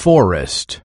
forest.